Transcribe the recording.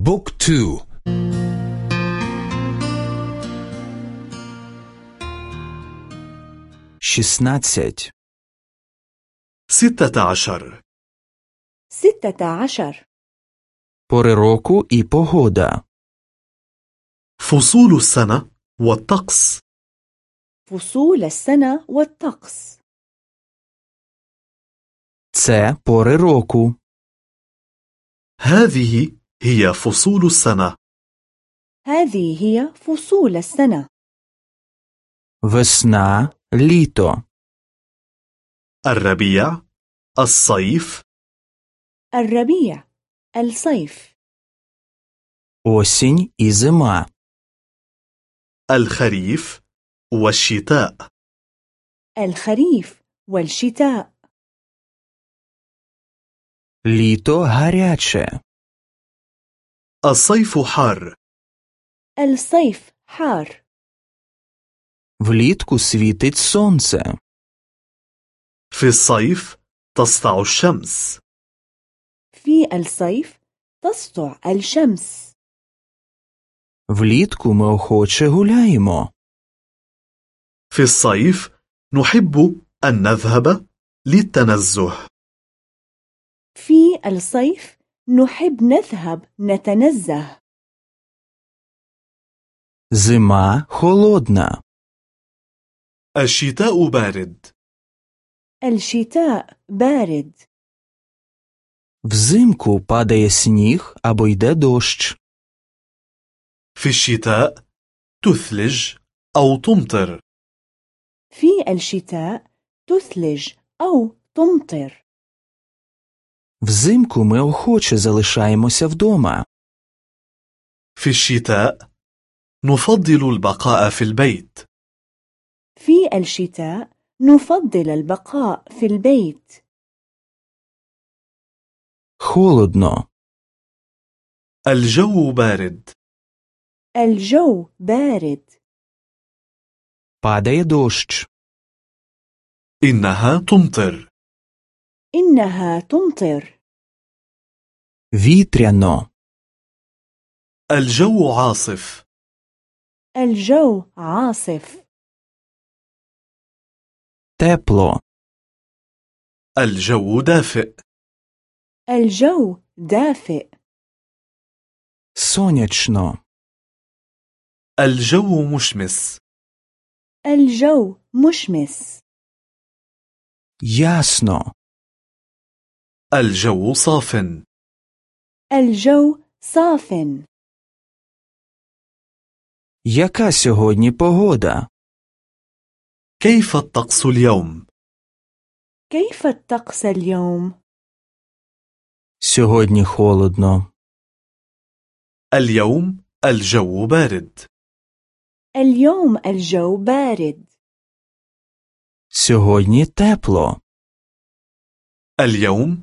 بوك تو شسناتسج ستة عشر ستة عشر Пори року і погода. فصول السنة والطقس فصول السنة والطقس Це пори року. هذه هي فصول السنة هذه هي فصول السنة Весна, літо. الربيع الصيف الربيع الصيف Осінь і зима. الخريف والشتاء الخريف والشتاء Літо гаряче. الصيف حار الصيف حار Влітку світить сонце. في الصيف تسطع الشمس في الصيف تسطع الشمس Влітку ми охоче гуляємо. في الصيف نحب أن نذهب للتنزه في الصيف نحب نذهب نتنزه Зима холодна. الشتاء بارد الشتاء بارد Взимку падає сніг або йде дощ. في الشتاء تثلج أو تمطر في الشتاء تثلج أو تمطر Взимку ми охоче залишаємося вдома. في الشتاء نفضل البقاء في البيت في الشتاء نفضل البقاء في البيت Холодно. الجو بارد الجو بارد Падає дощ. إنها تمطر إنها تمطر Вітряно. الجو عاصف الجو عاصف Тепло. الجو دافئ الجو دافئ Сонячно. الجو مشمس الجو مشمس Ясно. الجو صاف الجو صاف Яка сьогодні погода? كيف الطقس اليوم؟ كيف الطقس اليوم؟ Сьогодні холодно. اليوم الجو بارد اليوم الجو بارد Сьогодні тепло. اليوم